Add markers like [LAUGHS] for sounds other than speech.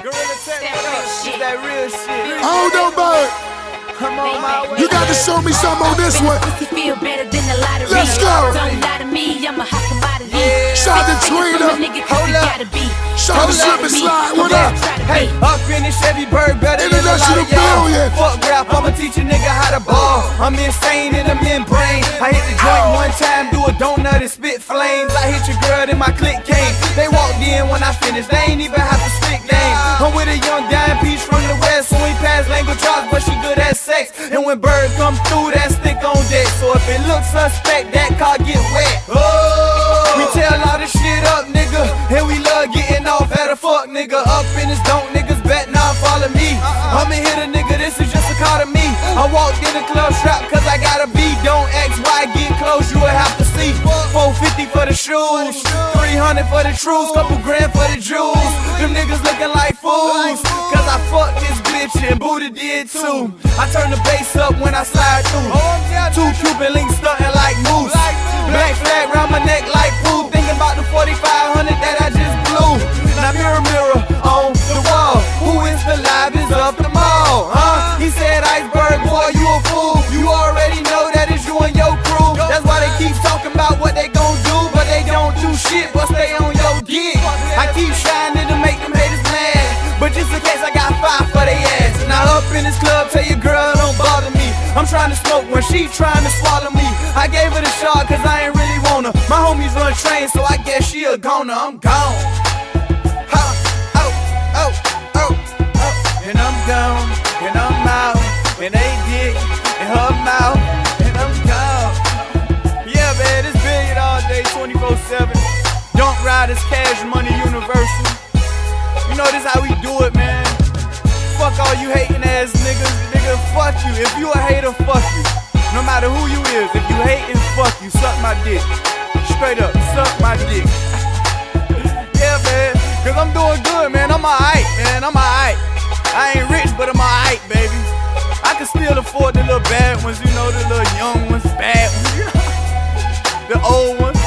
Gorilla Tech, what up? It's that real shit. Hold on, bird. I'm on my way. You got to show me something on this one. Feel better than the lottery. Let's go. Don't lie to me, I'm a hot commodity. Yeah. Shout to Take it from a Trina. Hold up. gotta. Shout to Slip and Slide. What up? Hey, up in the Chevy Bird, better than a lot of y'all. Fuck rap, I'ma teach a nigga how to ball. I'm insane in the membrane. I hit the joint one time, do a donut and spit flames. I hit your girl, then my click came. When I finished, they ain't even have to spit game. I'm with a young dime piece from the west, we pass language arts, but she good at sex. And when Bird come through, that stick on deck. So if it looks suspect, that car get wet. Oh, we tell all this shit up, nigga, 450 for the shoes, 300 for the trues, couple grand for the jewels. Them niggas looking like fools. Cause I fucked this bitch and Buddha did too. I turn the bass up when I slide through. Two Cuban links stunting like this club, tell your girl don't bother me. I'm trying to smoke when she trying to swallow me. I gave her the shot cause I ain't really her. My homies run trains, so I guess she a goner. I'm gone. And I'm gone, and I'm out. And dick in her mouth, and I'm gone. Yeah, man, it's all day, 24 7. Don't ride cash money, universal. You know this how we Fuck you. If you a hater, fuck you. No matter who you is, if you hating, fuck you. Suck my dick. Straight up, suck my dick. [LAUGHS] yeah, man. Cause I'm doing good, man. I'm alright, man. I'm alright. I ain't rich, but I'm alright, baby. I can still afford the little bad ones, you know, the little young ones, bad ones, [LAUGHS] the old ones.